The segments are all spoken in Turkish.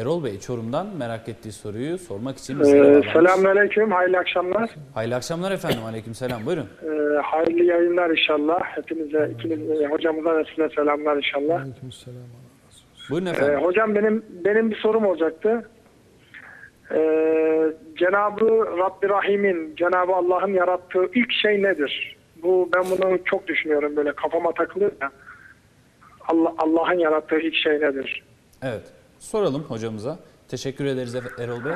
Erol Bey Çorum'dan merak ettiği soruyu sormak için bizlere Ee. Selamünaleyküm, hayırlı akşamlar. Hayırlı akşamlar efendim. Aleyküm selam. Buyurun. Ee, hayırlı yayınlar inşallah. Hepinize, ikiniz, e, hocamıza ve size selamlar inşallah. Aleykümselam. Buyurun Ee, efendim. hocam benim benim bir sorum olacaktı. Ee, Cenab-ı Rabbi Rahim'in, Cenab-ı Allah'ın yarattığı ilk şey nedir? Bu ben bunu çok düşünüyorum böyle kafama takılıyor ya. Allah Allah'ın yarattığı ilk şey nedir? Evet. Soralım hocamıza. Teşekkür ederiz Efe- Erol Bey.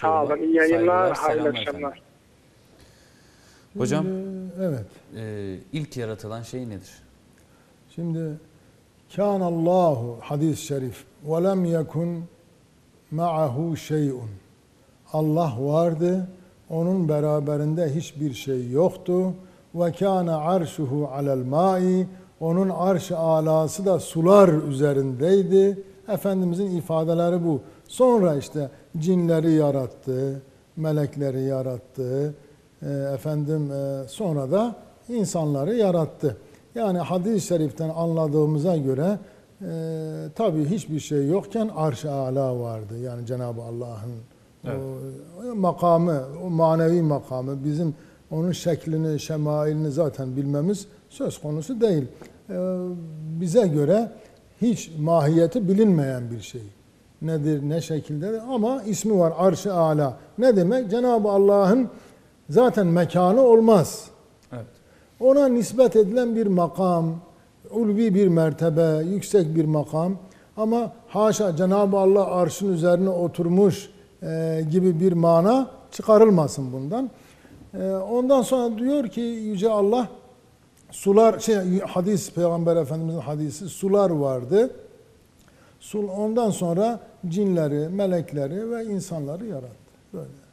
Sağ olun, iyi yayınlar, hayırlı akşamlar. Hocam Ee, evet. e, ilk yaratılan şey nedir? Şimdi kan Allahu hadis-i şerif ve lem yekun ma'ahu şey'un. Allah vardı. Onun beraberinde hiçbir şey yoktu. Ve kana arşuhu alel ma'i. Onun arş-ı alası da sular üzerindeydi. Efendimizin ifadeleri bu. Sonra işte cinleri yarattı, melekleri yarattı. e, efendim e, sonra da insanları yarattı. Yani hadis-i şeriften anladığımıza göre e, tabii hiçbir şey yokken arş-ı ala vardı. Yani Cenab-ı Allah'ın o makamı, o manevi makamı bizim onun şeklini, şemailini zaten bilmemiz söz konusu değil. E, bize göre hiç mahiyeti bilinmeyen bir şey. Nedir, ne şekilde ama ismi var arş-ı ala. Ne demek? Cenab-ı Allah'ın zaten mekanı olmaz. Evet. Ona nispet edilen bir makam, ulvi bir mertebe, yüksek bir makam ama haşa Cenab-ı Allah arşın üzerine oturmuş e, gibi bir mana çıkarılmasın bundan. E, ondan sonra diyor ki Yüce Allah sular şey hadis Peygamber Efendimizin hadisi sular vardı. Sul ondan sonra cinleri, melekleri ve insanları yarattı. Böyle.